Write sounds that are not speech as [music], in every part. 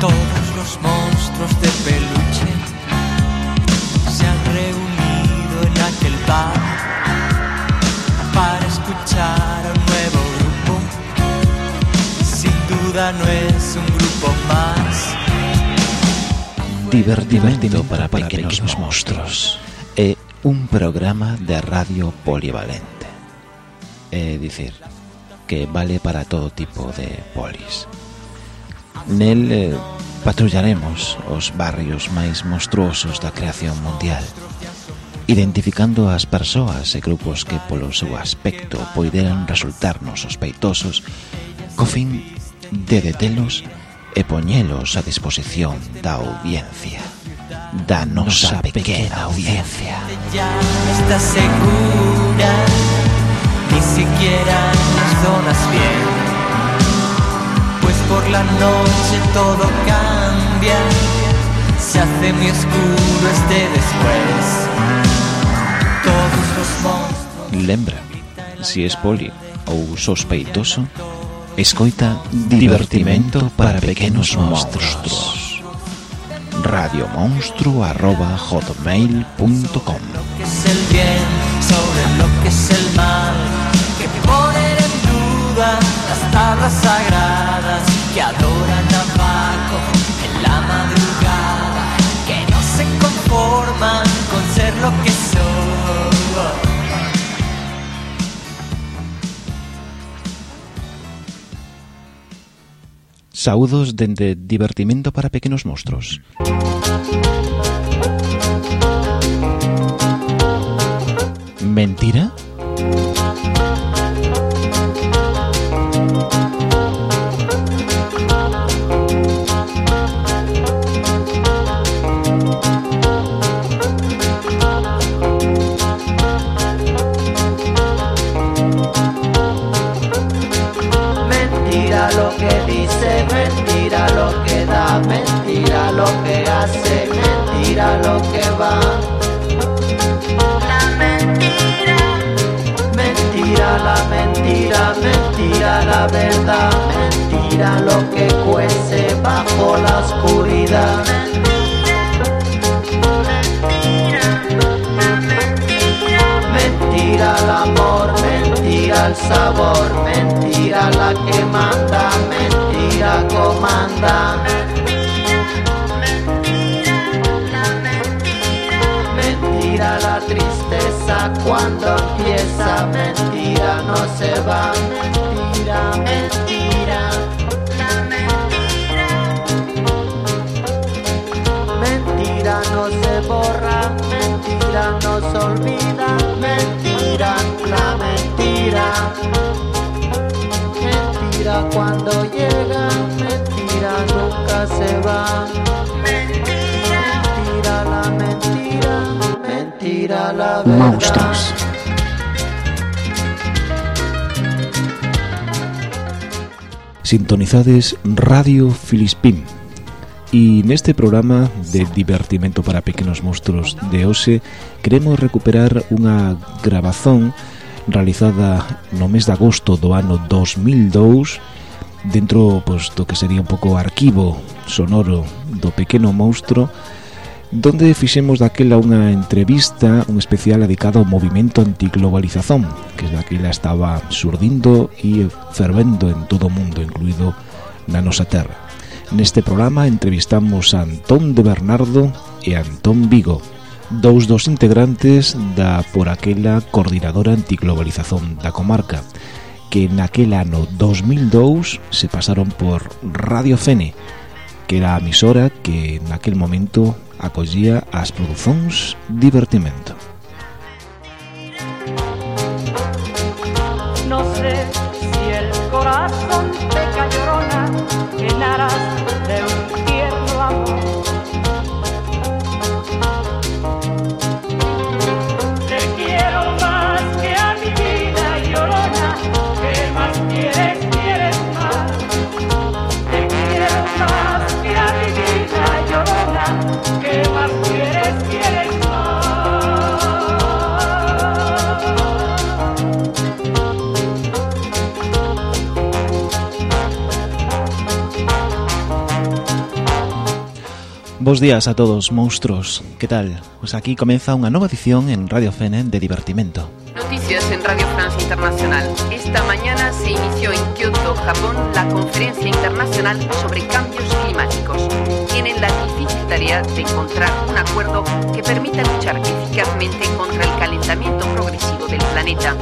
Todos los monstruos de peluche se han reunido en aquel bar para escuchar a un nuevo grupo. Sin duda no es un grupo más. Divertimento para pequenos monstruos É un programa de radio polivalente É dicir, que vale para todo tipo de polis Nel eh, patrullaremos os barrios máis monstruosos da creación mundial, identificando as persoas e grupos que polo seu aspecto poideran resultarnos sospeitosos co fin de detelos e poñelos a disposición da audiencia da nosa, pequena, pequena audiencia. Ya está segura ni siquiera nos donas bien. Por la noche todo cambia, se hace muy oscuro este después. Todos los monstruos. Lembra, si es poli ou sospeitoso Escoita Divertimento para pequenos monstruos radiomonstru arroba hotmail.com que es el bien sobre lo que es el mal, que ponen en duda las tablas sagradas que adoran a Paco en la madrugada, que no se conforman con ser lo que son. Saúdos dende Divertimento para pequenos monstruos? Mentira Sintonizades Radio Filispín. E neste programa de divertimento para pequenos monstruos de hoxe Queremos recuperar unha grabazón realizada no mes de agosto do ano 2002 Dentro pois, do que sería un pouco arquivo sonoro do pequeno monstruo donde fixemos daquela unha entrevista, un especial dedicado ao movimento antiglobalización, que daquela estaba surdindo e fervendo en todo o mundo, incluído na nosa terra. Neste programa entrevistamos a Antón de Bernardo e a Antón Vigo, dous dos integrantes da por aquela coordinadora antiglobalización da comarca, que naquel ano 2002 se pasaron por Radio Fene, que era a emisora que naquel momento acollía as produzóns divertimento. No sé si el corazón te llorona llenarás de Bos días a todos, monstruos. Que tal? Pues aquí comeza unha nova edición en Radio Fene de divertimento. Noticias en Radio France Internacional. Esta mañana se inició en Kyoto, Japón, la conferencia internacional sobre cambios climáticos. Tienen la difícil tarea de encontrar un acuerdo que permita luchar eficazmente contra el calentamiento progresivo del planeta.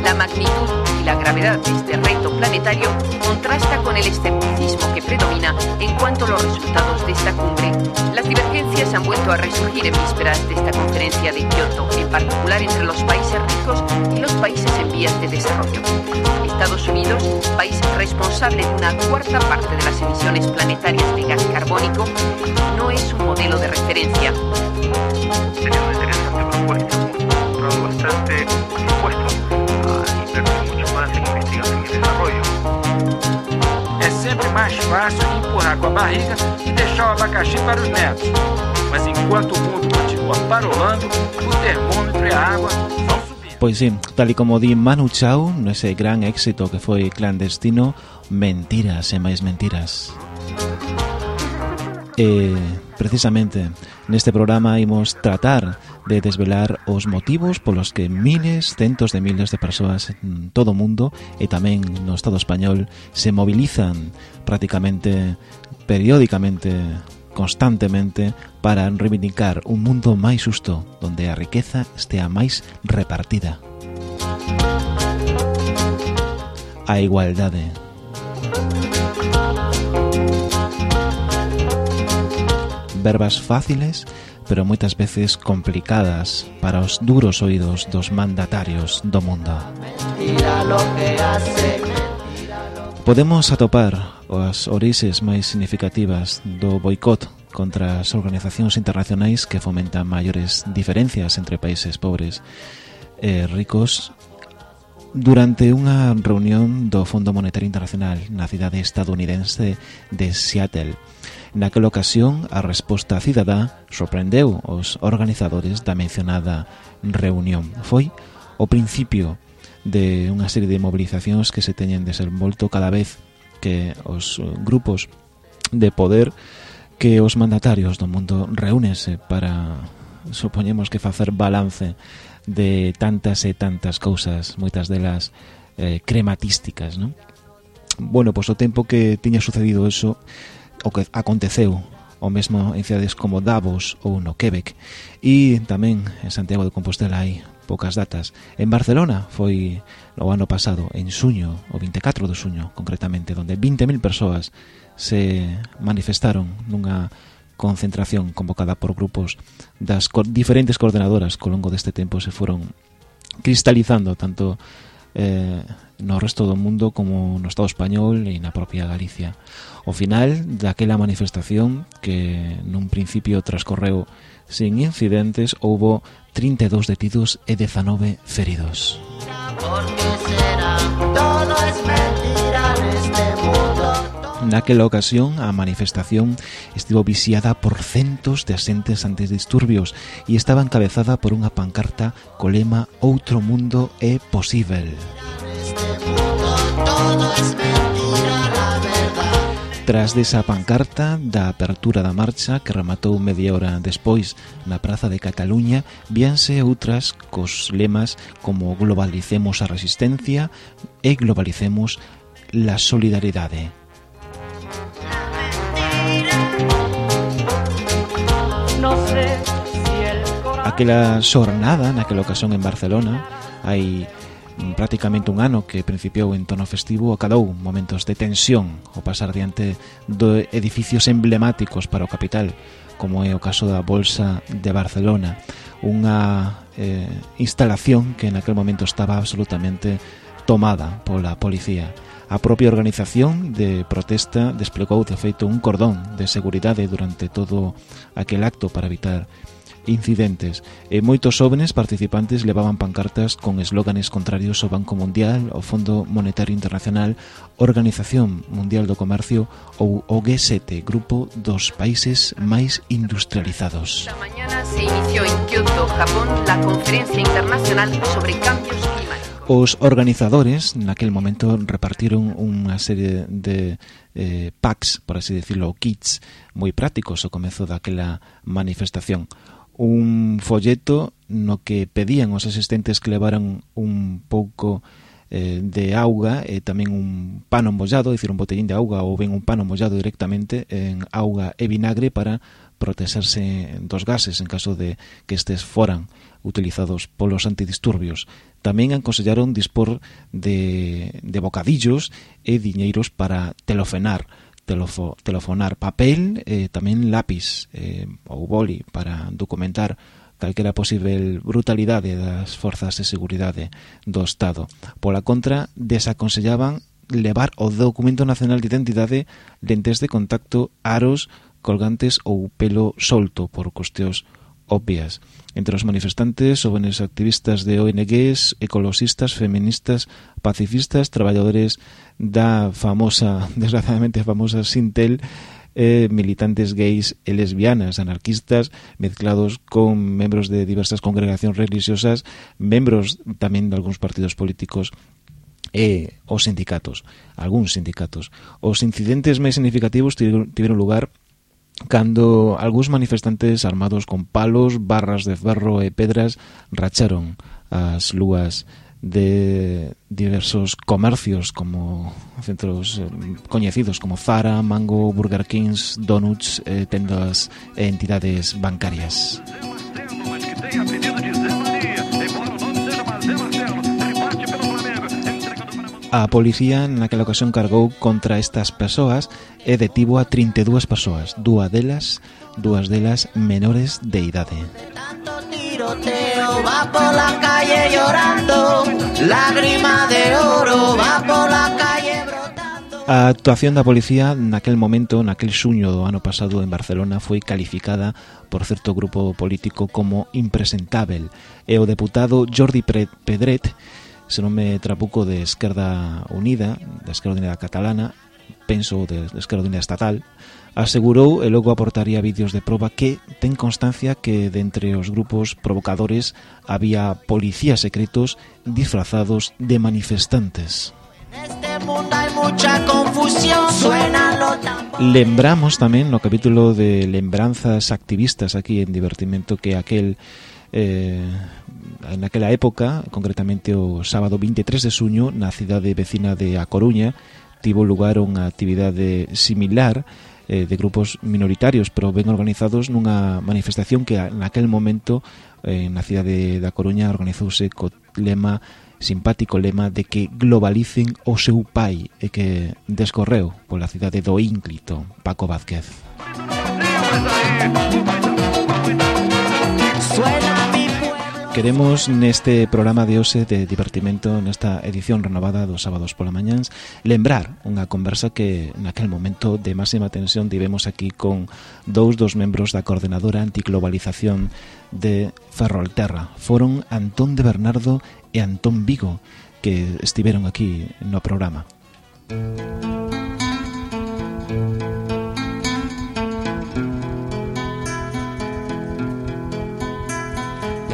La magnitud la gravedad de este reto planetario contrasta con el escepticismo que predomina en cuanto a los resultados de esta cumbre. Las divergencias han vuelto a resurgir en vísperas de esta conferencia de Kioto, en particular entre los países ricos y los países en vías de desarrollo. Estados Unidos, país responsable de una cuarta parte de las emisiones planetarias de gas carbónico, no es un modelo de referencia. sería una interesante propuesta, bastante y desarrollo. É sempre mais fácil empurrar com a barriga e deixar o abacaxi para os netos. Mas enquanto o mundo continua parolando, o termômetro e a água vão subindo. Pois sí, tal e como di Manu Chao nese gran éxito que foi clandestino Mentiras e máis mentiras E precisamente neste programa imos tratar de desvelar os motivos polos que miles, centos de miles de persoas en todo o mundo e tamén no Estado español se mobilizan prácticamente periódicamente constantemente para reivindicar un mundo máis justo donde a riqueza estea máis repartida. A igualdade verbas fáciles pero moitas veces complicadas para os duros oídos dos mandatarios do mundo. Podemos atopar as orixes máis significativas do boicot contra as organizacións internacionais que fomentan maiores diferencias entre países pobres e ricos Durante unha reunión do Fondo Monetario Internacional na cidade estadounidense de Seattle, naquela ocasión a resposta cidadá sorprendeu os organizadores da mencionada reunión. Foi o principio de unha serie de movilizacións que se teñen desenvolto cada vez que os grupos de poder que os mandatarios do mundo reúnense para supoñemos que facer balance de tantas e tantas cousas, moitas delas eh, crematísticas, non? Bueno, pois o tempo que tiña sucedido eso, o que aconteceu o mesmo en cidades como Davos ou no Quebec. E tamén en Santiago de Compostela hai poucas datas. En Barcelona foi no ano pasado, en suño, o 24 de suño concretamente, donde 20.000 persoas se manifestaron nunha concentración convocada por grupos das co diferentes coordenadoras co longo deste tempo se foron cristalizando tanto eh, no resto do mundo como no Estado español e na propia Galicia. O final daquela manifestación que nun principio transcorreu sin incidentes houbo 32 detidos e 19 feridos. Porque Naquela ocasión, a manifestación estivo vixiada por centos de asentes antidisturbios e estaba encabezada por unha pancarta co lema Outro mundo é posível. Todo es mentira, la verdad Tras desa pancarta da apertura da marcha que rematou media hora despois na Praza de Cataluña, víanse outras cos lemas como globalicemos a resistencia e globalicemos la solidaridade. Aquela xornada naquela ocasión en Barcelona hai prácticamente un ano que principiou en tono festivo acadou momentos de tensión ao pasar diante de edificios emblemáticos para o capital como é o caso da Bolsa de Barcelona. Unha eh, instalación que en aquel momento estaba absolutamente tomada pola policía. A propia organización de protesta desplegou de feito un cordón de seguridade durante todo aquel acto para evitar incidentes e moitos xóvenes participantes levaban pancartas con eslóganes contrarios ao Banco Mundial, ao Fondo Monetario Internacional, Organización Mundial do Comercio ou o G7, Grupo dos Países Máis Industrializados. Esta mañana se inició en Kyoto, Japón, la Conferencia Internacional sobre Cambios Os organizadores naquel momento repartiron unha serie de eh, packs, por así decirlo, kits moi prácticos ao comezo daquela manifestación. Un folleto no que pedían os asistentes que levaran un pouco eh, de auga e tamén un pano mollado, dicir, un botellín de auga ou ben un pano mollado directamente en auga e vinagre para protexerse dos gases en caso de que estes foran utilizados polos antidisturbios. Tamén aconsellaron dispor de, de bocadillos e diñeiros para telofenar, telofo, telefonar papel e tamén lápis eh, ou boli para documentar calquera posible brutalidade das forzas de seguridade do Estado. Pola contra, desaconsellaban levar o documento nacional de identidade lentes de contacto, aros, colgantes ou pelo solto por cuestións obvias. Entre os manifestantes, jóvenes activistas de ONGs, ecologistas, feministas, pacifistas, traballadores da famosa, [laughs] desgraciadamente famosa Sintel, eh, militantes gays e lesbianas, anarquistas, mezclados con membros de diversas congregacións religiosas, membros tamén de algúns partidos políticos e os sindicatos, algúns sindicatos. Os incidentes máis significativos tiveron lugar cando algúns manifestantes armados con palos, barras de ferro e pedras racharon as lúas de diversos comercios como centros eh, coñecidos como Zara, Mango, Burger Kings, Donuts, eh, tendas e entidades bancarias. A policía naquela ocasión cargou contra estas persoas e detivo a 32 persoas, dúa delas, dúas delas menores de idade. Tiroteo va por la calle llorando, lágrima de oro va por la calle brotando. A actuación da policía naquel momento, naquel xuño do ano pasado en Barcelona foi calificada por certo grupo político como impresentável e o deputado Jordi Pedret Senome Trabuco de Esquerda Unida, da Esquerda Unida Catalana, penso de Esquerda Unida Estatal, asegurou e logo aportaría vídeos de proba que ten constancia que de entre os grupos provocadores había policías secretos disfrazados de manifestantes. Este mundo hai mucha confusión, suénalo Lembramos tamén no capítulo de lembranzas activistas aquí en Divertimento que aquel eh, naquela época, concretamente o sábado 23 de suño, na cidade vecina de A Coruña, tivo lugar unha actividade similar eh, de grupos minoritarios, pero ben organizados nunha manifestación que naquel momento eh, na cidade da Coruña organizouse co lema simpático lema de que globalicen o seu pai e que descorreu pola cidade do ínclito Paco Vázquez. Suena Queremos neste programa de hoxe de divertimento nesta edición renovada dos sábados pola mañáns lembrar unha conversa que naquel momento de máxima tensión tivemos aquí con dous dos membros da coordenadora antiglobalización de Ferrolterra. Foron Antón de Bernardo e Antón Vigo que estiveron aquí no programa. Música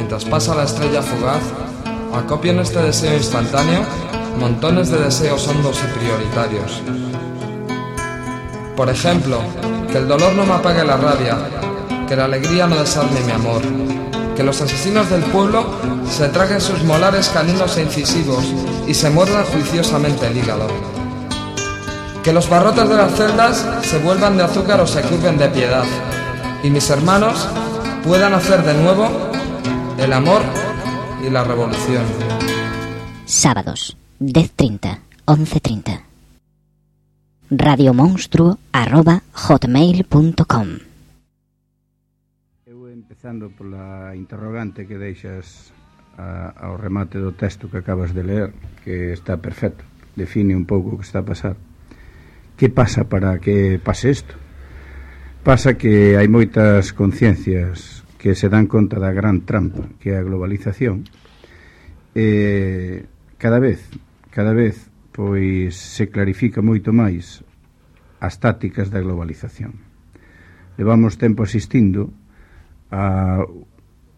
Mientras pasa la estrella fugaz, acopia en este deseo instantáneo montones de deseos hondos y prioritarios. Por ejemplo, que el dolor no me apague la rabia, que la alegría no desarme mi amor, que los asesinos del pueblo se traguen sus molares caninos e incisivos y se muerdan juiciosamente el hígado. Que los barrotes de las celdas se vuelvan de azúcar o se curven de piedad, y mis hermanos puedan hacer de nuevo el amor y la revolución. Sábados, 10.30, 11.30. Radiomonstruo arroba hotmail.com Eu empezando pola interrogante que deixas a, ao remate do texto que acabas de ler, que está perfecto, define un pouco o que está a pasar. Que pasa para que pase isto? Pasa que hai moitas conciencias que se dan conta da gran trampa que é a globalización eh, cada vez cada vez pois se clarifica moito máis as tácticas da globalización. Levamos tempo asistindo a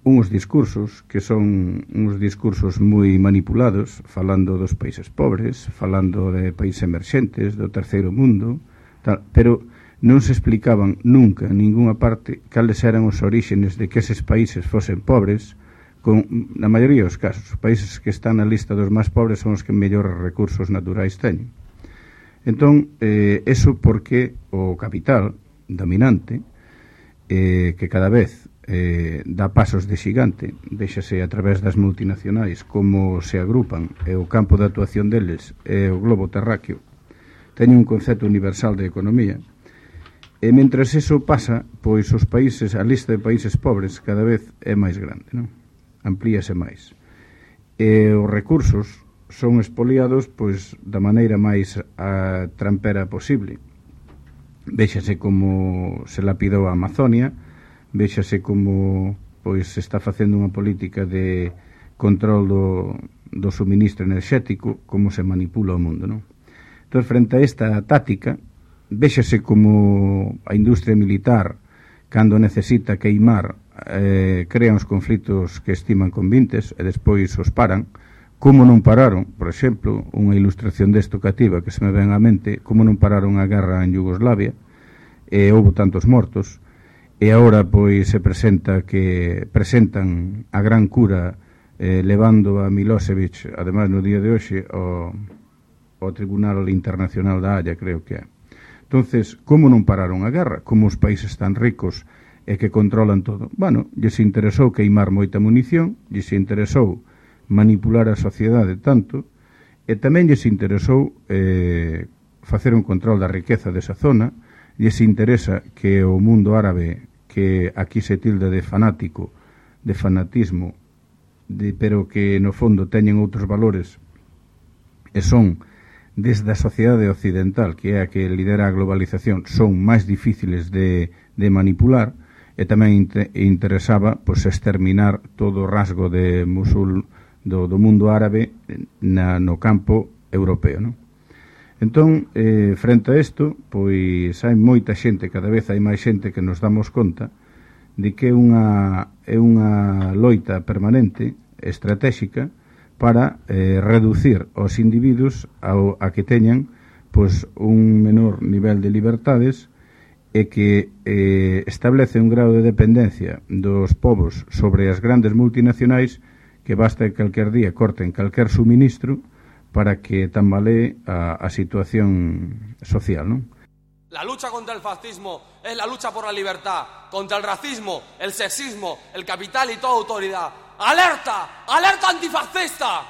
uns discursos que son uns discursos moi manipulados, falando dos países pobres, falando de países emerxentes, do terceiro mundo, tal, pero non se explicaban nunca en ningunha parte cales eran os orígenes de que eses países fosen pobres, con, na maioría dos casos, os países que están na lista dos máis pobres son os que mellores recursos naturais teñen. Entón, eh, eso porque o capital dominante, eh, que cada vez eh, dá pasos de xigante, deixase a través das multinacionais como se agrupan e o campo de actuación deles é o globo terráqueo, teñen un concepto universal de economía, E mentres eso pasa, pois os países, a lista de países pobres cada vez é máis grande, non? Amplíase máis. E os recursos son expoliados pois da maneira máis a trampera posible. Véxase como se lapidou a Amazonia, véxase como pois se está facendo unha política de control do, do suministro enerxético, como se manipula o mundo, non? Entón, frente a esta tática, véxase como a industria militar cando necesita queimar eh, crean os conflitos que estiman convintes e despois os paran. Como non pararon, por exemplo unha ilustración desto cativa que se me ven á mente como non pararon a guerra en Yugoslavia e houbo tantos mortos e agora pois se presenta que presentan a gran cura eh, levando a Milosevic ademais no día de hoxe ao, ao Tribunal Internacional da Haya creo que é entonces como non pararon a guerra? Como os países tan ricos e que controlan todo? Bueno, lles interesou queimar moita munición, lles interesou manipular a sociedade tanto, e tamén lles interesou eh, facer un control da riqueza desa zona, lles interesa que o mundo árabe, que aquí se tilda de fanático, de fanatismo, de, pero que no fondo teñen outros valores e son desde a sociedade occidental, que é a que lidera a globalización, son máis difíciles de, de manipular, e tamén interesaba pois, exterminar todo o rasgo de musul, do, do mundo árabe na, no campo europeo. Non? Entón, eh, frente a isto, pois hai moita xente, cada vez hai máis xente que nos damos conta de que é unha, é unha loita permanente, estratégica, para eh, reducir os individuos ao, a que teñan pois, un menor nivel de libertades e que eh, establece un grau de dependencia dos povos sobre as grandes multinacionais que basta que calquer día corten calquer suministro para que tambalee a, a situación social, non? La lucha contra el fascismo es la lucha por la libertad, contra el racismo, el sexismo, el capital y toda autoridad. ¡Alerta! ¡Alerta antifascista!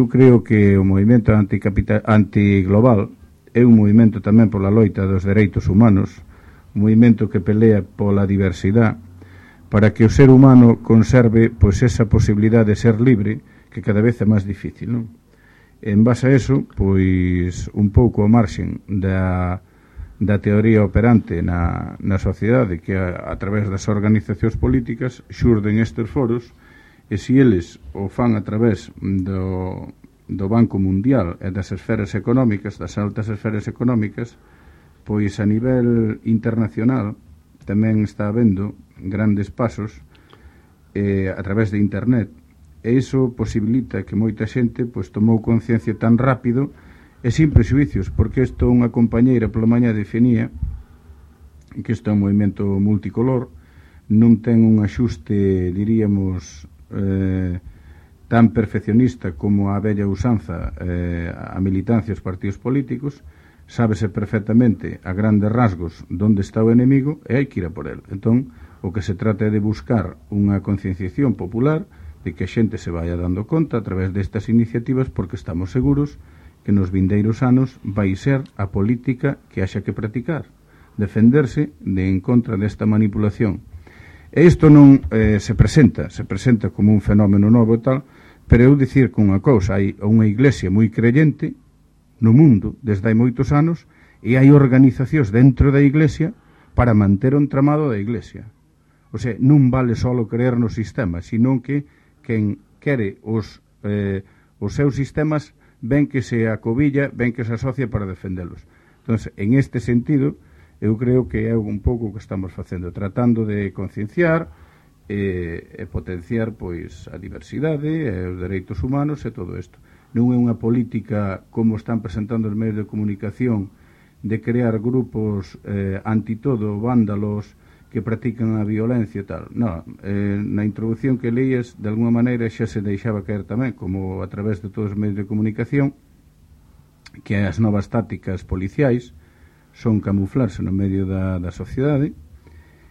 eu creo que o movimento antiglobal é un movimento tamén pola loita dos dereitos humanos, un movimento que pelea pola diversidade, para que o ser humano conserve pois esa posibilidade de ser libre que cada vez é máis difícil, non? En base a eso, pois un pouco a marxen da, da teoría operante na, na sociedade que a, a través das organizacións políticas xurden estes foros e se eles o fan a través do, do Banco Mundial e das esferas económicas, das altas esferas económicas, pois a nivel internacional tamén está habendo grandes pasos eh, a través de internet. E iso posibilita que moita xente pois, tomou conciencia tan rápido e sin prejuicios, porque isto unha compañeira pola maña definía que isto é un movimento multicolor, non ten un axuste, diríamos, eh, tan perfeccionista como a bella usanza eh, a militancia os partidos políticos, sábese perfectamente a grandes rasgos donde está o enemigo e hai que ir a por él. Entón, o que se trata é de buscar unha concienciación popular de que a xente se vaya dando conta a través destas iniciativas porque estamos seguros que nos vindeiros anos vai ser a política que haxa que practicar, defenderse de en contra desta manipulación E isto non eh, se presenta, se presenta como un fenómeno novo e tal, pero eu dicir que unha cousa, hai unha iglesia moi creyente no mundo desde hai moitos anos e hai organizacións dentro da iglesia para manter o entramado da iglesia. O sea, non vale só creer no sistema, sino que quen quere os, eh, os seus sistemas ven que se acobilla, ven que se asocia para defendelos. Entón, en este sentido, eu creo que é un pouco o que estamos facendo, tratando de concienciar e, e potenciar pois a diversidade e os dereitos humanos e todo isto. Non é unha política como están presentando os medios de comunicación de crear grupos eh, anti todo, vándalos, que practican a violencia e tal. No, eh, na introducción que leías, de alguma maneira xa se deixaba caer tamén, como a través de todos os medios de comunicación, que as novas tácticas policiais son camuflarse no medio da, da sociedade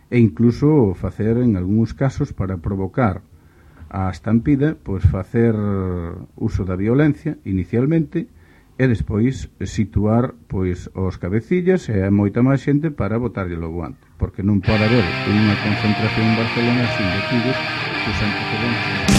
e incluso facer en algúns casos para provocar a estampida, pois facer uso da violencia inicialmente e despois situar pois os cabecillas e a moita máis xente para botarlle o guante, porque non pode haber unha concentración en Barcelona sin detidos os antecedentes.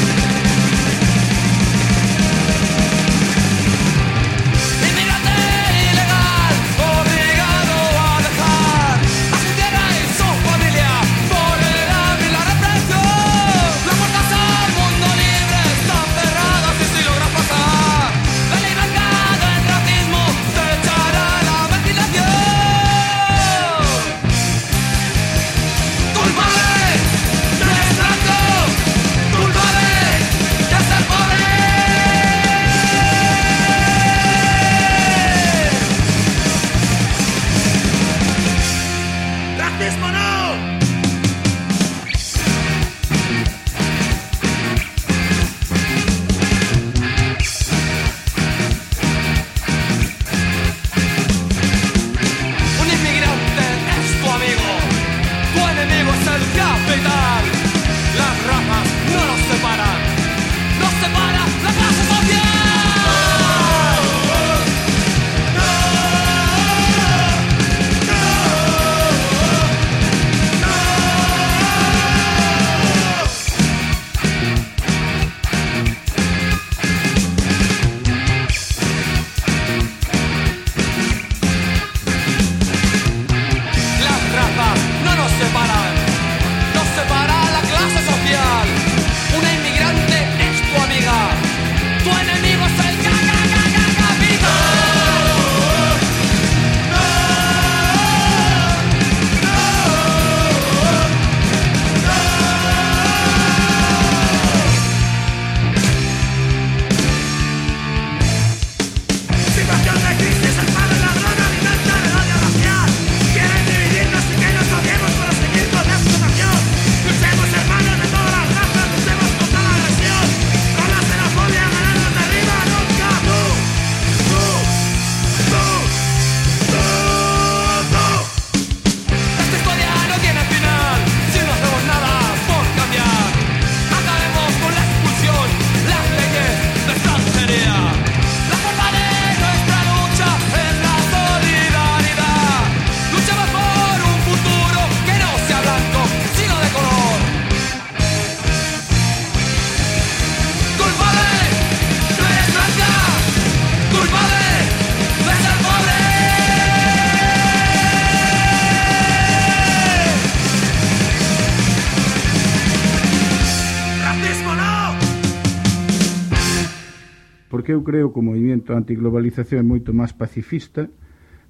creo que o movimento antiglobalización é moito máis pacifista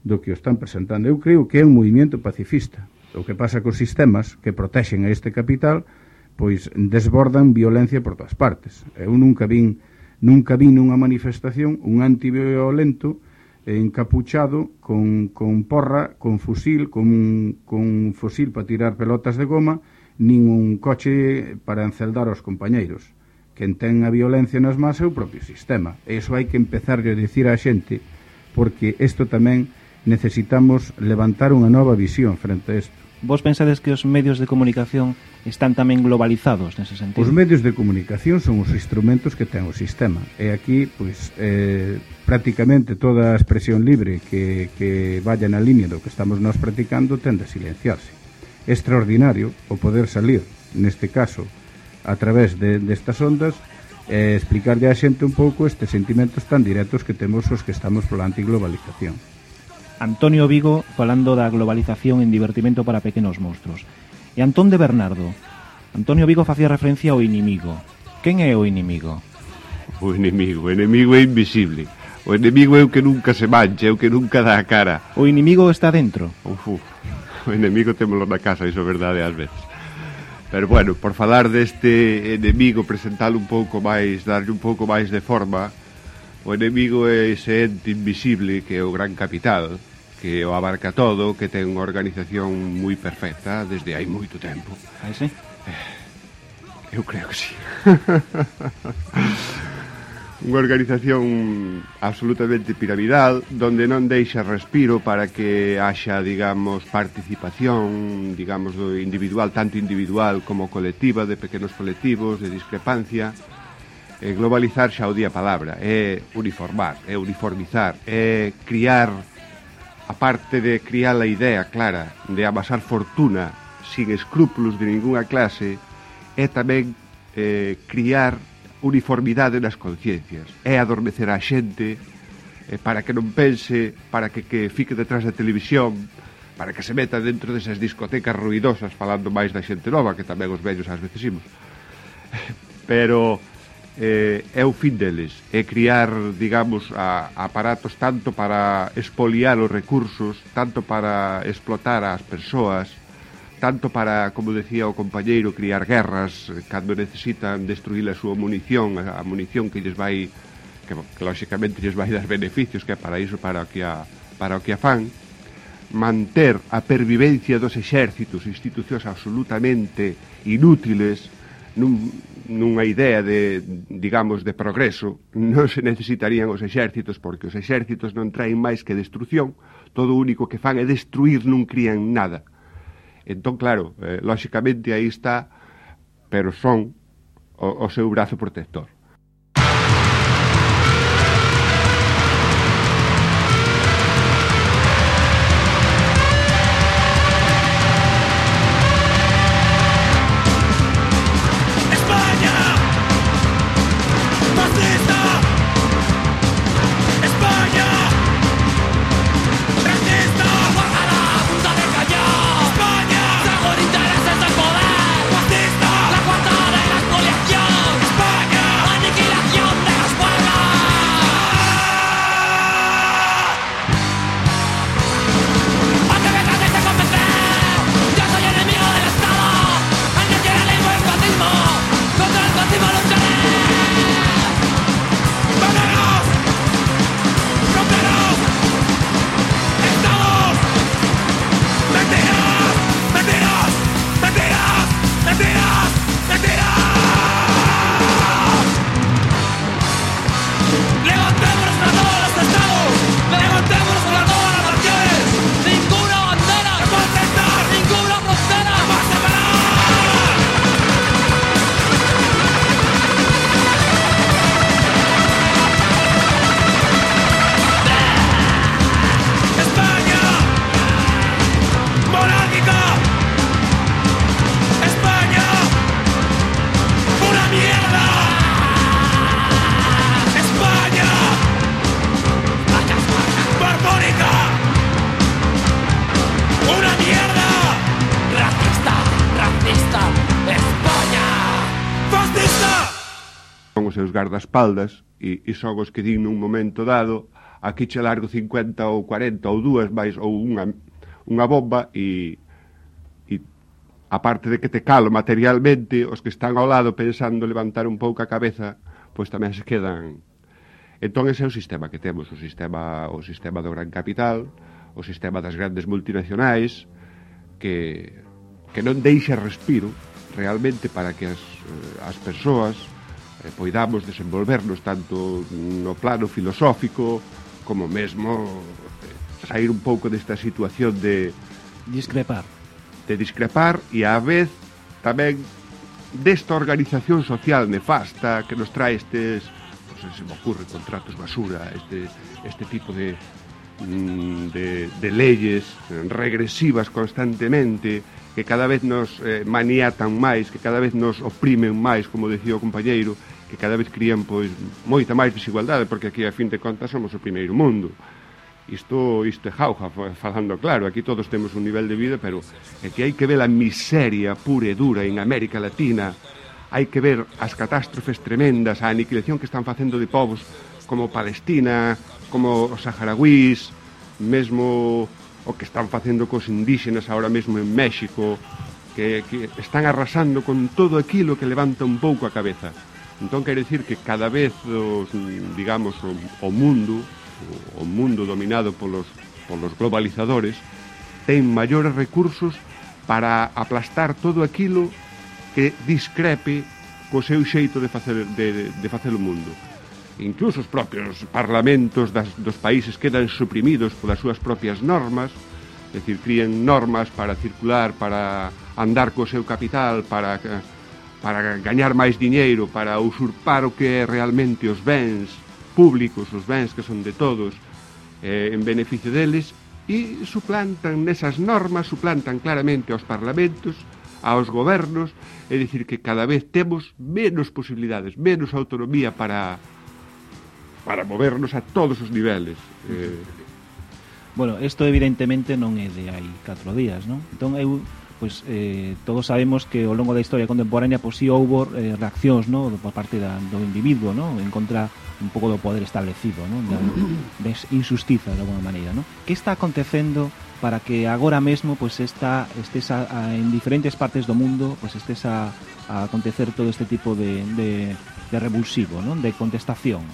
do que o están presentando. Eu creo que é un movimento pacifista. O que pasa cos sistemas que protexen a este capital pois desbordan violencia por todas partes. Eu nunca vin nunca vin nunha manifestación un antiviolento encapuchado con, con porra, con fusil, con, con fusil para tirar pelotas de goma, nin un coche para enceldar aos compañeiros quen ten a violencia nas más é o propio sistema. E iso hai que empezarlle a dicir á xente, porque isto tamén necesitamos levantar unha nova visión frente a isto. Vos pensades que os medios de comunicación están tamén globalizados nese sentido? Os medios de comunicación son os instrumentos que ten o sistema. E aquí, pois, eh, prácticamente toda a expresión libre que, que vaya na línea do que estamos nós practicando tende a silenciarse. É extraordinario o poder salir, neste caso, a través de, destas ondas e explicarlle á xente un pouco estes sentimentos tan directos que temos os que estamos pola antiglobalización. Antonio Vigo falando da globalización en divertimento para pequenos monstruos. E Antón de Bernardo. Antonio Vigo facía referencia ao inimigo. Quen é o inimigo? O inimigo, o inimigo é invisible. O inimigo é o que nunca se mancha, é o que nunca dá a cara. O inimigo está dentro. Uf, uf. o inimigo témolo na casa, iso é verdade ás veces. Pero bueno, por falar deste enemigo, presentalo un pouco máis, darlle un pouco máis de forma, o enemigo é ese ente invisible que é o gran capital, que o abarca todo, que ten unha organización moi perfecta desde hai moito tempo. Aí sí? Eh, eu creo que sí. [laughs] unha organización absolutamente piramidal donde non deixa respiro para que haxa, digamos, participación, digamos, do individual, tanto individual como colectiva, de pequenos colectivos, de discrepancia. E globalizar xa o día palabra, é uniformar, é uniformizar, é criar a parte de criar a idea clara de amasar fortuna sin escrúpulos de ninguna clase, é tamén eh, criar uniformidade nas conciencias. É adormecer a xente eh, para que non pense, para que, que fique detrás da televisión, para que se meta dentro desas discotecas ruidosas falando máis da xente nova, que tamén os vellos ás veces imos. [laughs] Pero eh, é o fin deles, é criar, digamos, a, aparatos tanto para espoliar os recursos, tanto para explotar as persoas, tanto para, como decía o compañeiro, criar guerras, eh, cando necesitan destruir a súa munición, a munición que lles vai que, que lóxicamente lles vai dar beneficios, que é para iso para o que a, para o que a fan, manter a pervivencia dos exércitos, institucións absolutamente inútiles, nun, nunha idea de, digamos, de progreso, non se necesitarían os exércitos, porque os exércitos non traen máis que destrucción, todo o único que fan é destruir, non crían nada. Entón, claro, eh, lóxicamente aí está, pero son o, o seu brazo protector. guardaespaldas e, e son os que din nun momento dado aquí che largo 50 ou 40 ou dúas máis ou unha, unha bomba e, e aparte de que te calo materialmente os que están ao lado pensando levantar un pouco a cabeza pois tamén se quedan. Entón ese é o sistema que temos o sistema, o sistema do gran capital o sistema das grandes multinacionais que, que non deixa respiro realmente para que as, eh, as persoas eh, poidamos desenvolvernos tanto no plano filosófico como mesmo eh, sair un pouco desta situación de discrepar. de discrepar e á vez tamén desta organización social nefasta que nos trae estes pues, se me ocurre contratos basura este, este tipo de, mm, de, de leyes regresivas constantemente que cada vez nos eh, maniatan máis, que cada vez nos oprimen máis, como decía o compañeiro, que cada vez crían pois moita máis desigualdade, porque aquí a fin de contas somos o primeiro mundo. Isto, isto é jauja, falando claro, aquí todos temos un nivel de vida, pero é que hai que ver a miseria pura e dura en América Latina, hai que ver as catástrofes tremendas, a aniquilación que están facendo de povos como Palestina, como os saharauís, mesmo o que están facendo cos indígenas ahora mesmo en México, que, que están arrasando con todo aquilo que levanta un pouco a cabeza. Entón, quero dicir que cada vez, os, digamos, o, o mundo, o, o mundo dominado polos, polos globalizadores, ten maiores recursos para aplastar todo aquilo que discrepe co seu xeito de facer, de, de facer o mundo incluso os propios parlamentos das, dos países quedan suprimidos polas súas propias normas, é dicir, crían normas para circular, para andar co seu capital, para para gañar máis diñeiro, para usurpar o que é realmente os bens públicos, os bens que son de todos, eh, en beneficio deles, e suplantan nesas normas, suplantan claramente aos parlamentos, aos gobernos, é dicir que cada vez temos menos posibilidades, menos autonomía para para movernos a todos os niveles. Eh. Bueno, isto evidentemente non é de hai 4 días, non? Entón eu pois eh, todos sabemos que ao longo da historia contemporánea pois si sí, houbo eh, reaccións, no, por parte da, do individuo, no, en contra un pouco do poder establecido, no, da, da injustiza de alguma maneira, no? Que está acontecendo para que agora mesmo pois está estes a, a, en diferentes partes do mundo, pois estes a, a acontecer todo este tipo de, de, de revulsivo, non? De contestación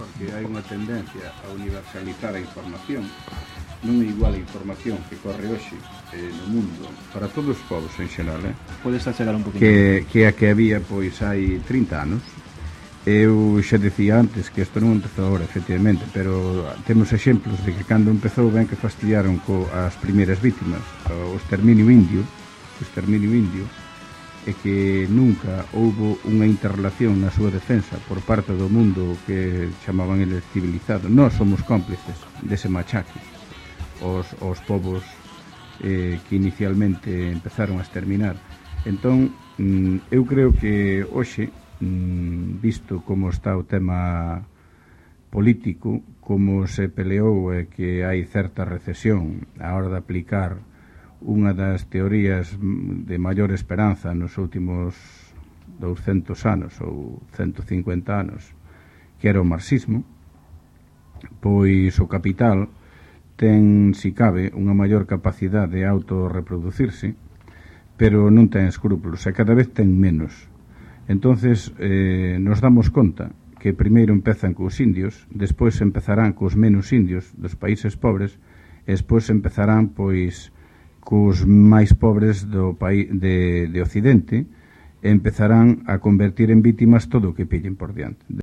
porque hai unha tendencia a universalizar a información non é igual a información que corre hoxe eh, no mundo. Para todos os povos en xeral eh? podes achegar un poquinho que, que a que había pois hai 30 anos. Eu xa dicía antes que isto non empezou agora, efectivamente, pero temos exemplos de que cando empezou ben que fastidiaron co as primeiras vítimas, o exterminio indio, o exterminio indio, e que nunca houbo unha interrelación na súa defensa por parte do mundo que chamaban el civilizado. Nós somos cómplices dese machaque. Os, os povos eh, que inicialmente empezaron a exterminar. Entón, mm, eu creo que hoxe, mm, visto como está o tema político, como se peleou e eh, que hai certa recesión a hora de aplicar unha das teorías de maior esperanza nos últimos 200 anos ou 150 anos, que era o marxismo, pois o capital ten, si cabe, unha maior capacidade de autorreproducirse, pero non ten escrúpulos, e cada vez ten menos. Entonces eh, nos damos conta que primeiro empezan cos indios, despois empezarán cos menos indios dos países pobres, e despois empezarán, pois, cos máis pobres do país de, de Occidente empezarán a convertir en vítimas todo o que pillen por diante.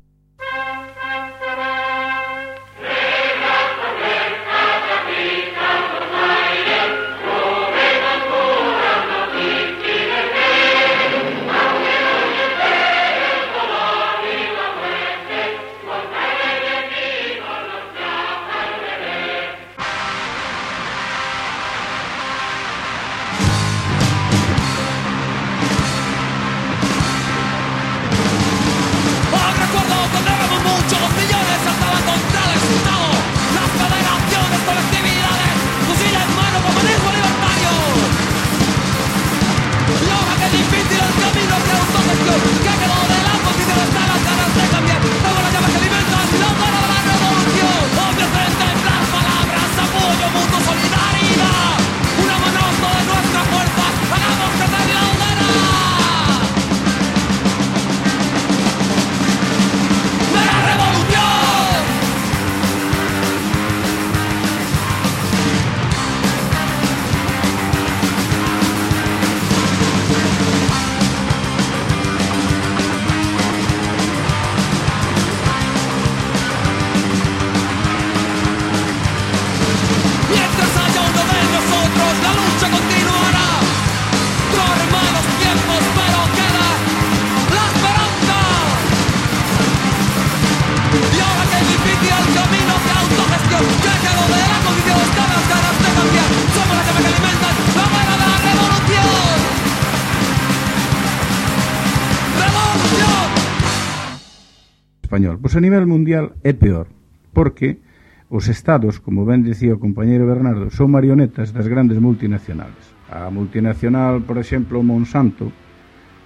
español. Pois a nivel mundial é peor, porque os estados, como ben dicía o compañeiro Bernardo, son marionetas das grandes multinacionales. A multinacional, por exemplo, Monsanto,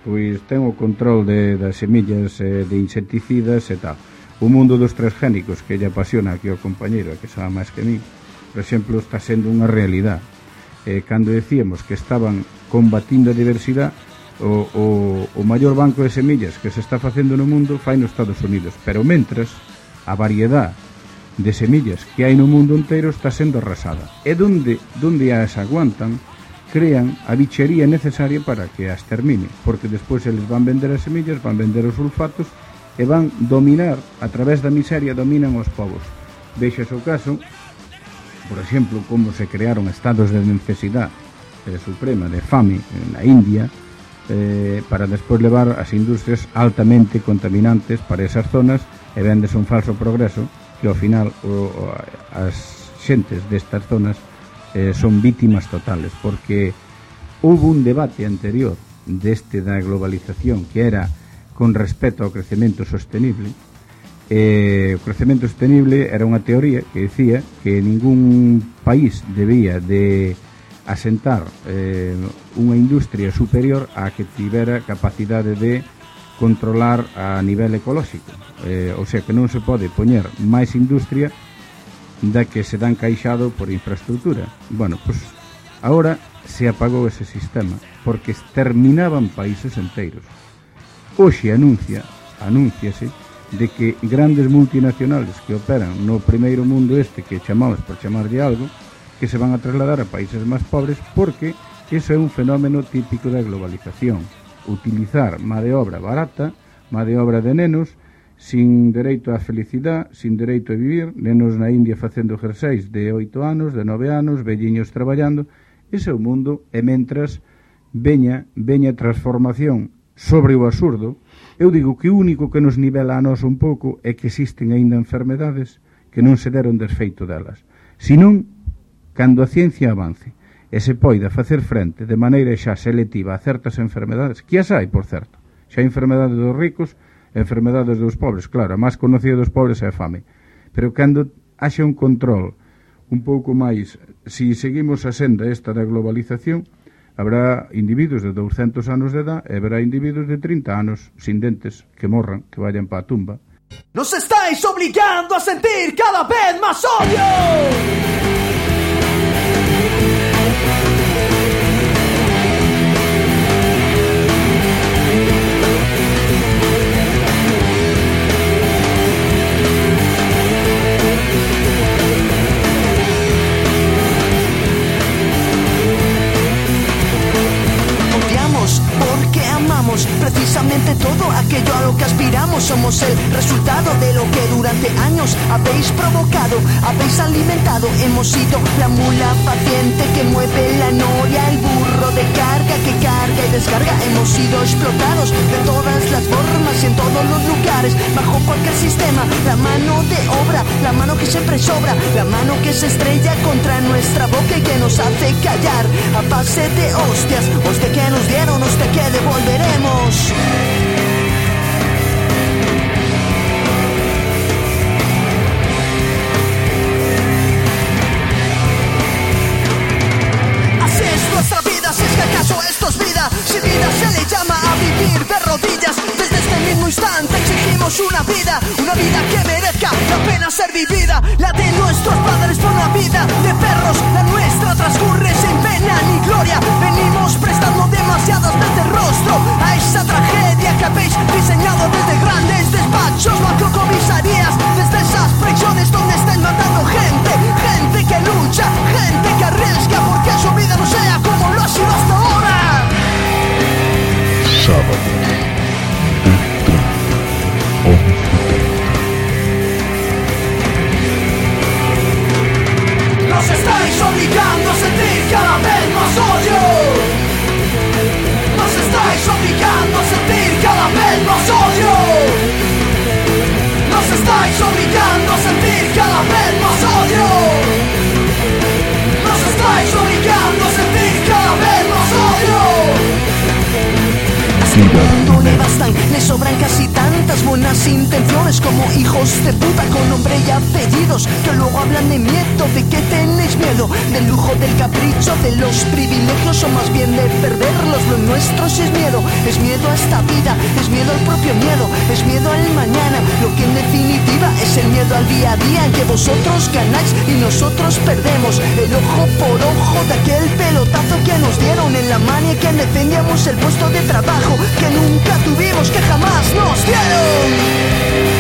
pois ten o control de, das semillas eh, de insecticidas e tal. O mundo dos transgénicos, que lle apasiona aquí o compañeiro, que sabe máis que mí, por exemplo, está sendo unha realidade. Eh, cando decíamos que estaban combatindo a diversidade, o, o, o maior banco de semillas que se está facendo no mundo fai nos Estados Unidos, pero mentras a variedad de semillas que hai no mundo inteiro está sendo arrasada. E donde, donde as aguantan, crean a bichería necesaria para que as termine, porque despois eles van vender as semillas, van vender os sulfatos e van dominar, a través da miseria, dominan os povos. Veixas o caso, por exemplo, como se crearon estados de necesidade eh, suprema de fame na India, eh, para despois levar as industrias altamente contaminantes para esas zonas e vendes un falso progreso que ao final o, o, as xentes destas zonas eh, son vítimas totales porque houve un debate anterior deste da globalización que era con respecto ao crecemento sostenible. Eh, o crecemento sostenible era unha teoría que dicía que ningún país debía de asentar eh, unha industria superior a que tivera capacidade de controlar a nivel ecolóxico. Eh, ou sea que non se pode poñer máis industria da que se dan caixado por infraestructura. Bueno, pois ahora se apagou ese sistema porque exterminaban países enteiros. Hoxe anuncia anúnciase de que grandes multinacionales que operan no primeiro mundo este que chamamos por chamarlle algo que se van a trasladar a países máis pobres porque ese é un fenómeno típico da globalización. Utilizar má de obra barata, má de obra de nenos, sin dereito á felicidade, sin dereito a vivir, nenos na India facendo jerseis de 8 anos, de 9 anos, velliños traballando, ese é o mundo, e mentras veña, veña transformación sobre o absurdo, eu digo que o único que nos nivela a nós un pouco é que existen aínda enfermedades que non se deron desfeito delas. Sinón, cando a ciencia avance e se poida facer frente de maneira xa selectiva a certas enfermedades, que as hai, por certo, xa enfermedades dos ricos, enfermedades dos pobres, claro, a máis conocida dos pobres é a fame, pero cando haxa un control un pouco máis, se si seguimos a senda esta da globalización, habrá individuos de 200 anos de edad e habrá individuos de 30 anos sin dentes que morran, que vayan pa a tumba. Nos estáis obligando a sentir cada vez máis odio! Amamos precisamente todo aquello a lo que aspiramos. Somos el resultado de lo que durante años habéis provocado, habéis alimentado. Hemos sido la mula paciente que mueve la noria, el burro de carga que carga y descarga. Hemos sido explotados de todas las formas y en todos los lugares, bajo cualquier sistema. La mano de obra, la mano que siempre sobra, la mano que se estrella contra nuestra boca y que nos hace callar a base de hostias, hostia que nos dieron, hostia que devolveremos. Exigimos una vida, una vida que merezca la pena ser vivida. La de nuestros padres fue una vida de perros, la nuestra transcurre sin pena ni gloria. Venimos prestando demasiadas veces rostro a esa tragedia que habéis diseñado desde grandes despachos, macrocomisarías, desde esas prisiones donde están matando gente obligando a sentir cada vez más odio. Nos estáis obligando a sentir cada vez más odio. Nos estáis obligando a sentir cada vez más odio. Le bastan, le sobran casi tantas buenas intenciones como hijos de puta con nombre y apellidos que luego hablan de miedo, de que tenéis miedo, del lujo, del capricho, de los privilegios o más bien de perderlos. Lo nuestro sí es miedo, es miedo a esta vida, es miedo al propio miedo, es miedo al mañana, lo que en definitiva es el miedo al día a día en que vosotros ganáis y nosotros perdemos. El ojo por ojo de aquel pelotazo que nos dieron en la mano y que defendíamos el puesto de trabajo que nunca tuvimos, que jamás nos dieron.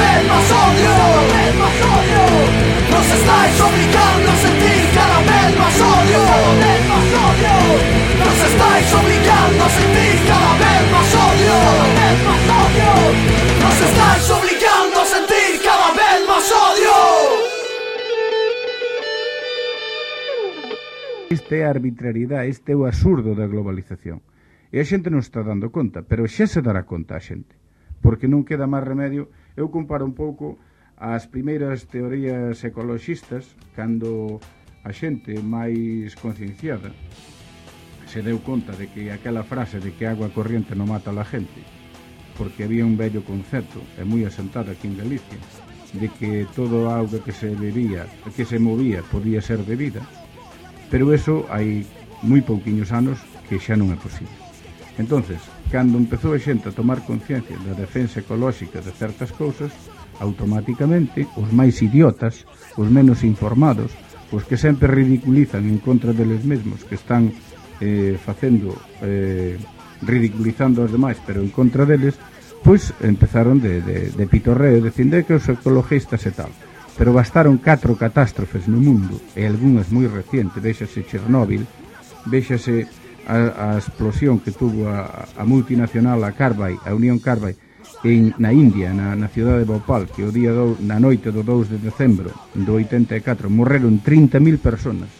masonio odio Nos estáis obligando a sentir caramel masodio Nos estáis obligando a sentir caramel masodio Nos estáis obligando a sentir caramel masodio Esta é a arbitrariedade, este é o absurdo da globalización. E a xente non está dando conta, pero xa se dará conta a xente, porque non queda máis remedio Eu comparo un pouco as primeiras teorías ecoloxistas cando a xente máis concienciada se deu conta de que aquela frase de que agua corriente non mata a gente porque había un bello concepto e moi asentado aquí en Galicia de que todo a auga que se bebía que se movía podía ser bebida pero eso hai moi pouquiños anos que xa non é posible. Entonces cando empezou a xente a tomar conciencia da defensa ecolóxica de certas cousas, automáticamente os máis idiotas, os menos informados, os que sempre ridiculizan en contra deles mesmos, que están eh, facendo eh, ridiculizando aos demais, pero en contra deles, pois empezaron de, de, de pitorreo, dicindo que os ecologistas e tal. Pero bastaron catro catástrofes no mundo, e algunhas moi recientes, véxase Chernóbil, véxase a, a explosión que tuvo a, a multinacional a Carbay, a Unión Carbay en, na India, na, na cidade de Bhopal, que o día do, na noite do 2 de decembro do 84 morreron 30.000 personas.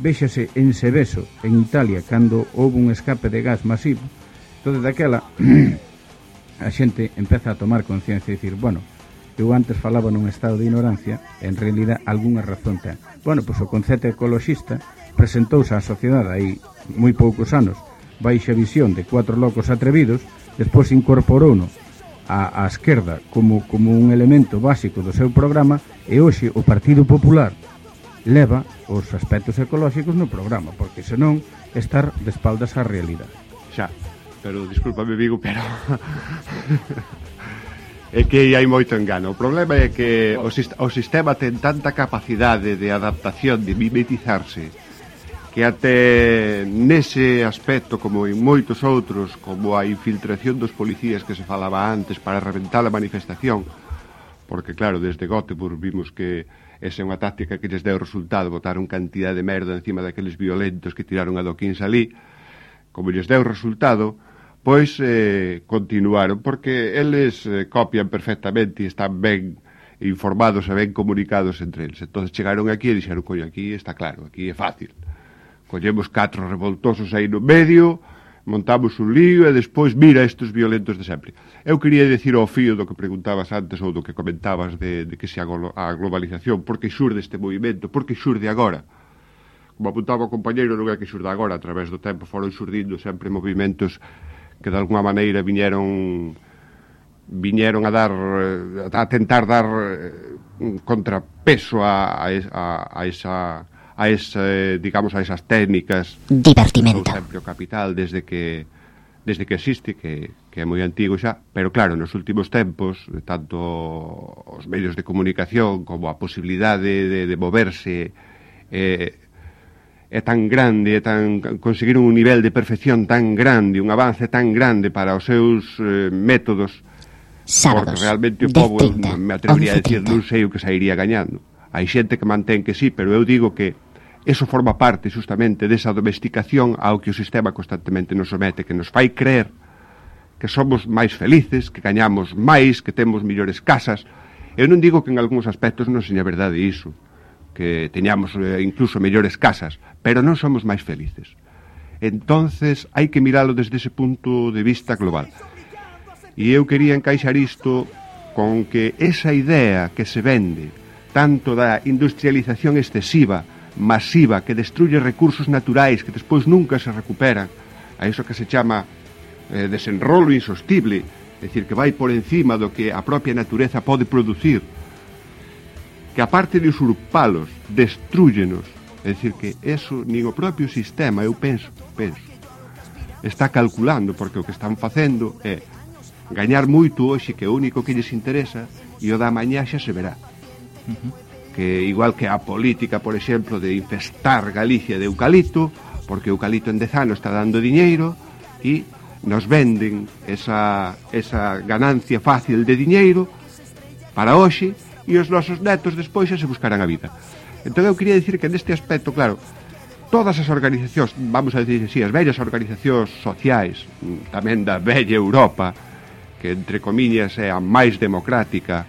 Véxase en Seveso, en Italia, cando houve un escape de gas masivo. entonces daquela, [clears throat] a xente empeza a tomar conciencia e dicir, bueno, eu antes falaba nun estado de ignorancia, en realidad algunha razón ten. Bueno, pois o concepto ecoloxista presentouse á sociedade aí moi poucos anos, baixa visión de cuatro locos atrevidos, despois incorporouno a, a esquerda como, como un elemento básico do seu programa e hoxe o Partido Popular leva os aspectos ecolóxicos no programa, porque senón estar de espaldas á realidade. Xa, pero discúlpame Vigo, pero [laughs] é que hai moito engano. O problema é que o, o sistema ten tanta capacidade de adaptación, de mimetizarse, que até nese aspecto como en moitos outros como a infiltración dos policías que se falaba antes para reventar a manifestación porque claro, desde Göteborg vimos que esa é unha táctica que lles deu resultado botaron cantidad de merda encima daqueles violentos que tiraron a Doquín Salí. Como lles deu resultado pois eh, continuaron porque eles eh, copian perfectamente e están ben informados e ben comunicados entre eles. Entón chegaron aquí e dixeron coño, aquí está claro, aquí é fácil Collemos catro revoltosos aí no medio, montamos un lío e despois mira estes violentos de sempre. Eu quería decir ao fío do que preguntabas antes ou do que comentabas de, de que se a, a globalización, por que xurde este movimento, por que xurde agora? Como apuntaba o compañeiro, non é que xurde agora, a través do tempo foron xurdindo sempre movimentos que de alguma maneira viñeron viñeron a dar a tentar dar eh, contrapeso a, a, a, a esa a ese, digamos a esas técnicas divertimento. do capital desde que desde que existe que, que é moi antigo xa, pero claro, nos últimos tempos, tanto os medios de comunicación como a posibilidade de, de moverse eh, é tan grande, é tan conseguir un nivel de perfección tan grande, un avance tan grande para os seus eh, métodos Sábados, porque realmente o povo, me atrevería a decir, non sei o que sairía gañando. Hai xente que mantén que sí, pero eu digo que Eso forma parte justamente desa domesticación ao que o sistema constantemente nos somete, que nos fai creer que somos máis felices, que gañamos máis, que temos millores casas. Eu non digo que en algúns aspectos non seña verdade iso, que teñamos eh, incluso mellores casas, pero non somos máis felices. Entonces hai que miralo desde ese punto de vista global. E eu quería encaixar isto con que esa idea que se vende tanto da industrialización excesiva masiva que destruye recursos naturais que despois nunca se recuperan. A iso que se chama eh, desenrolo insostible é dicir, que vai por encima do que a propia natureza pode producir. Que aparte de usurpalos destruyenos é dicir, que eso nin o propio sistema eu penso, penso está calculando porque o que están facendo é gañar moito hoxe que é o único que lles interesa e o da mañá xa se verá. Uh -huh que igual que a política, por exemplo, de infestar Galicia de eucalipto, porque o eucalipto en Dezano está dando diñeiro e nos venden esa, esa ganancia fácil de diñeiro para hoxe e os nosos netos despois xa se buscarán a vida. Entón eu quería dicir que neste aspecto, claro, todas as organizacións, vamos a dicir así, as vellas organizacións sociais, mm, tamén da vella Europa, que entre comiñas é a máis democrática,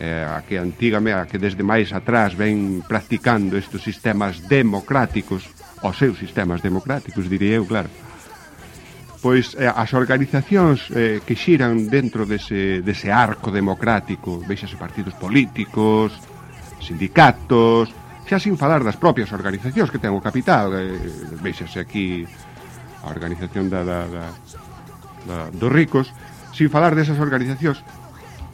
eh, a que antigamente, a que desde máis atrás ven practicando estes sistemas democráticos, os seus sistemas democráticos, diría eu, claro. Pois eh, as organizacións eh, que xiran dentro dese, dese arco democrático, veixase partidos políticos, sindicatos, xa sin falar das propias organizacións que ten o capital, eh, veixase aquí a organización da, da, da, da, dos ricos, sin falar desas organizacións,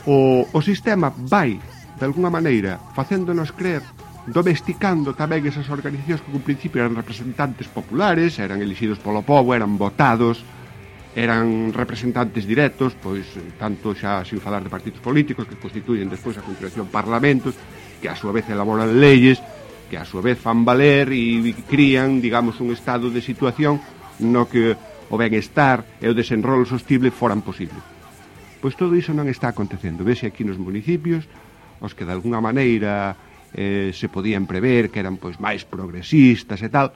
o, o sistema vai, de alguna maneira, facéndonos creer domesticando tamén esas organizacións que, en principio, eran representantes populares, eran elixidos polo povo, eran votados, eran representantes directos, pois tanto xa sin falar de partidos políticos que constituyen despois a continuación parlamentos, que a súa vez elaboran leyes, que a súa vez fan valer e crían, digamos, un estado de situación no que o benestar e o desenrolo sostible foran posibles. Pois todo iso non está acontecendo. Vese aquí nos municipios, os que de alguna maneira eh, se podían prever que eran pois máis progresistas e tal,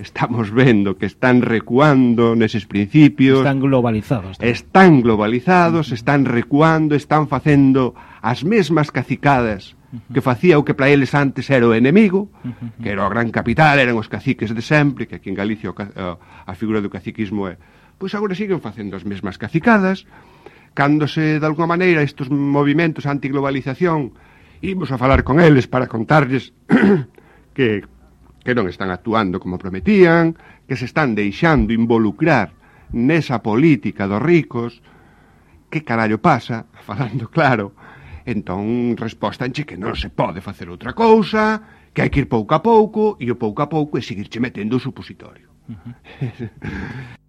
estamos vendo que están recuando neses principios. Están globalizados. Están globalizados, están recuando, están facendo as mesmas cacicadas que facía o que para eles antes era o enemigo, que era o gran capital, eran os caciques de sempre, que aquí en Galicia o, a figura do caciquismo é. Pois agora siguen facendo as mesmas cacicadas, Cando se, de alguna maneira, estes movimentos antiglobalización, imos a falar con eles para contarles [clears throat] que, que non están actuando como prometían, que se están deixando involucrar nesa política dos ricos, que carallo pasa, [laughs] falando claro, entón respostanche que non se pode facer outra cousa, que hai que ir pouco a pouco, e o pouco a pouco é seguirche metendo o supositorio. Uh [laughs] -huh.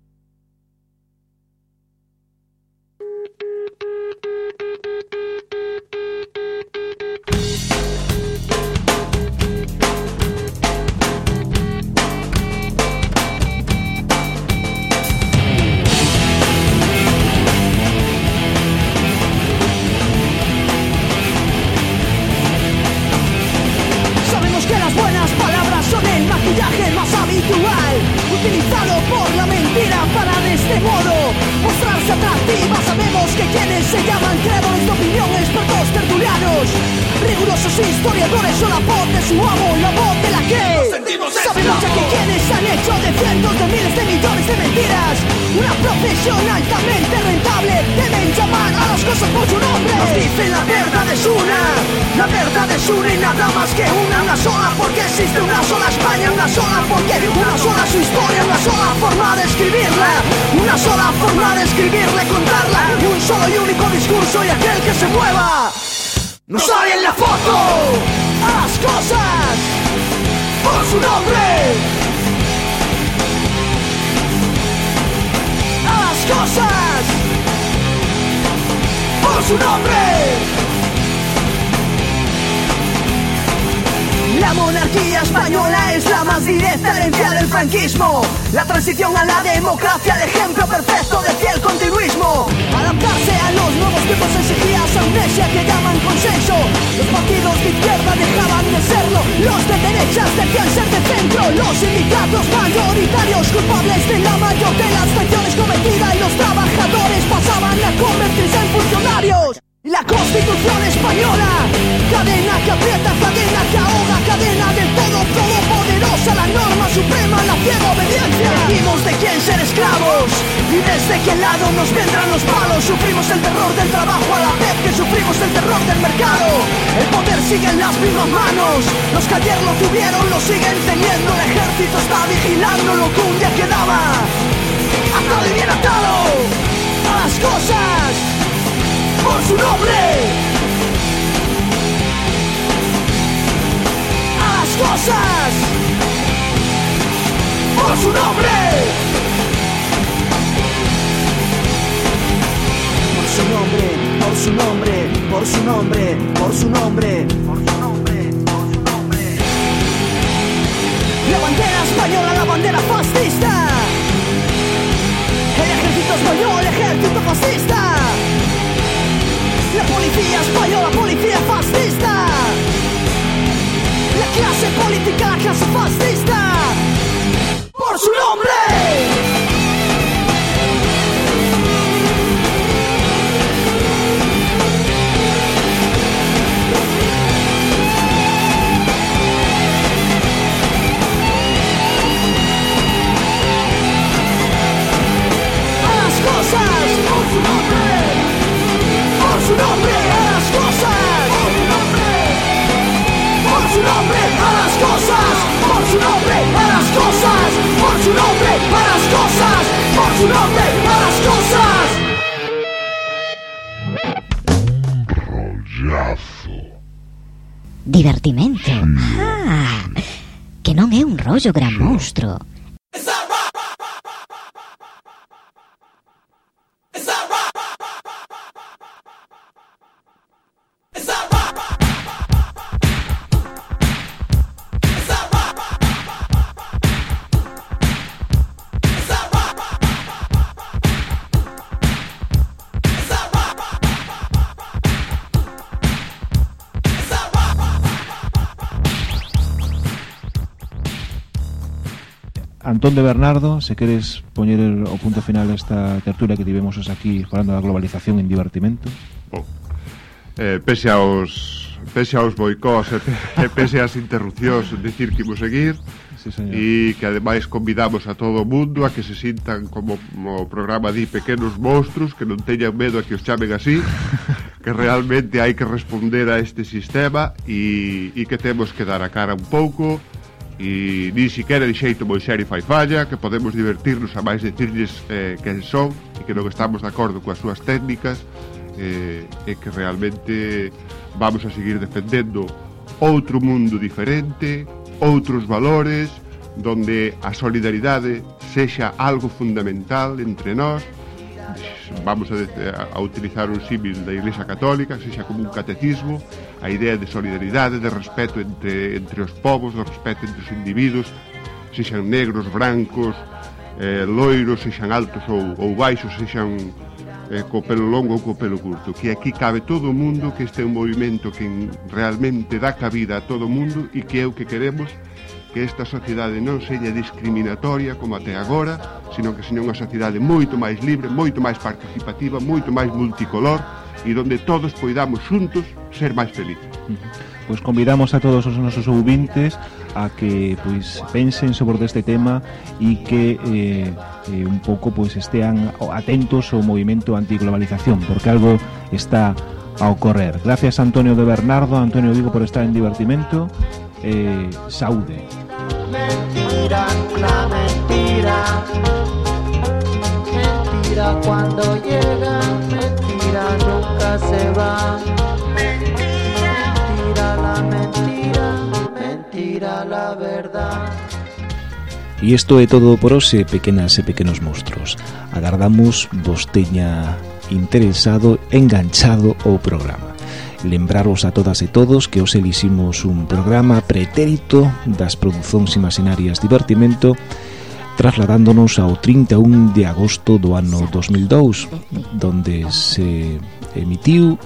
Rigurosos historiadores son la voz de su amo, la voz de la que Sabemos ya que quienes han hecho de cientos de miles de millones de mentiras Una profesión altamente rentable Deben llamar a las cosas por su nombre Nos dicen la verdad es una La La verdad es una y nada más que una, una sola porque existe una sola España, una sola porque una sola su historia, una sola forma de escribirla, una sola forma de escribirla y contarla, y un solo y único discurso y aquel que se mueva. No sale en la foto a cosas por su nombre. A las cosas por su nombre. La monarquía española es la más directa herencia del franquismo. La transición a la democracia, el ejemplo perfecto de fiel continuismo. Adaptarse a los nuevos tiempos exigía esa amnesia que llaman consenso. Los partidos de izquierda dejaban de serlo. Los de derechas decían ser de centro. Los sindicatos mayoritarios culpables de la mayor de las traiciones cometidas y los trabajadores pasaban a convertirse en funcionarios. La Constitución española, cadena que aprieta, cadena que ahoga, cadena del todo todopoderosa, la norma suprema, la ciega obediencia. Elegimos de quién ser esclavos y desde qué lado nos vendrán los palos. Sufrimos el terror del trabajo a la vez que sufrimos el terror del mercado. El poder sigue en las mismas manos, los que ayer lo tuvieron lo siguen teniendo. El ejército está vigilando lo que un día quedaba. Atado y bien atado a las cosas por su nombre. A las cosas por su nombre. Por su nombre, por su nombre, por su nombre, por su nombre, por su nombre, por su nombre. La bandera española, la bandera fascista. El ejército español, el ejército fascista. Policía española, policía fascista. La clase política, la clase fascista. Por su nombre. Su nombre a las cosas. Por su nombre. Por su nombre a las cosas. Por su nombre a las cosas. Por su nombre a las cosas. Por su nombre a las cosas. Divertimento. Ah, que non é un rollo gran monstro. Antón de Bernardo, se queres poñer o punto final a esta tertulia que tivemos aquí falando da globalización en divertimento. Bom, eh, pese aos pese aos boicós e eh, [laughs] pese ás interrupcións dicir que imos seguir sí, señor. e que ademais convidamos a todo o mundo a que se sintan como o programa di pequenos monstruos que non teñan medo a que os chamen así [laughs] que realmente hai que responder a este sistema e, e que temos que dar a cara un pouco e nin siquiera de xeito moi serio fai falla, que podemos divertirnos a máis decirles eh, quen son e que non estamos de acordo coas súas técnicas eh, e que realmente vamos a seguir defendendo outro mundo diferente, outros valores, donde a solidaridade sexa algo fundamental entre nós, vamos a, a utilizar un símil da Iglesia Católica, sexa como un catecismo, a idea de solidaridade, de respeto entre, entre os povos, de respeto entre os individuos, sexan negros, brancos, eh, loiros, sexan altos ou, ou baixos, sexan eh, co pelo longo ou co pelo curto, que aquí cabe todo o mundo, que este é un movimento que realmente dá cabida a todo o mundo e que é o que queremos que esta sociedade non seña discriminatoria como até agora, sino que seña unha sociedade moito máis libre, moito máis participativa, moito máis multicolor, e donde todos poidamos xuntos ser máis felices. Pois convidamos a todos os nosos ouvintes a que pois pensen sobre este tema e que eh, eh, un pouco pois estean atentos ao movimento antiglobalización, porque algo está a ocorrer. Gracias Antonio de Bernardo, Antonio Vigo por estar en divertimento. Eh, saúde. Mentira, la mentira. Mentira cuando llega, mentira nunca se va. Mentira, mentira la mentira, mentira la verdad. E isto é todo por hoxe, pequenas e pequenos monstruos. Agardamos vos teña interesado, enganchado o programa. Lembraros a todas e todos que os eliximos un programa pretérito das produzóns imaginarias divertimento e trasladándonos ao 31 de agosto do ano 2002, donde se emitiu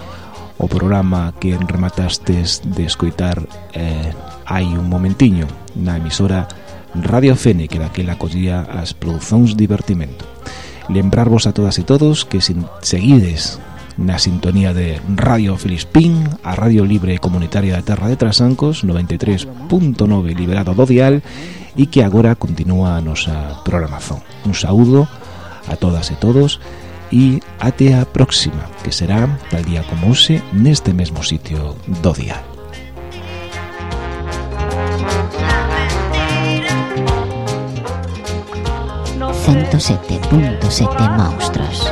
o programa que rematastes de escoitar eh, hai un momentiño na emisora Radio Fene que daquela collía as produzóns divertimento. Lembrarvos a todas e todos que se seguides na sintonía de Radio Filispín, a Radio Libre Comunitaria da Terra de Trasancos, 93.9 liberado do dial, e que agora continúa a nosa programación. Un saúdo a todas e todos e até a próxima, que será tal día como hoxe neste mesmo sitio do dial. Centro 7.7 Maustros.